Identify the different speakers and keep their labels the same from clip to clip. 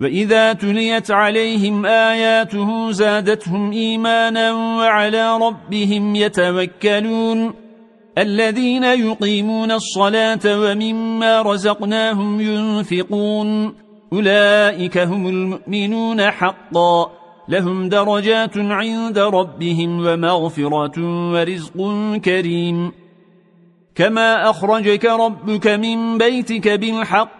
Speaker 1: وإذا تليت عليهم آياته زادتهم إيمانا وعلى ربهم يتوكلون الذين يقيمون الصلاة ومما رزقناهم ينفقون أولئك هم المؤمنون حقا لهم درجات عند ربهم ومغفرة ورزق كريم كما أخرجك ربك من بيتك بالحق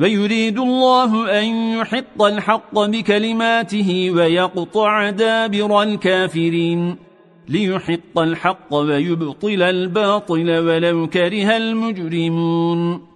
Speaker 1: ويريد الله أن يحط الحق بكلماته ويقطع دابر الكافرين ليحط الحق ويبطل الباطل ولو كره المجرمون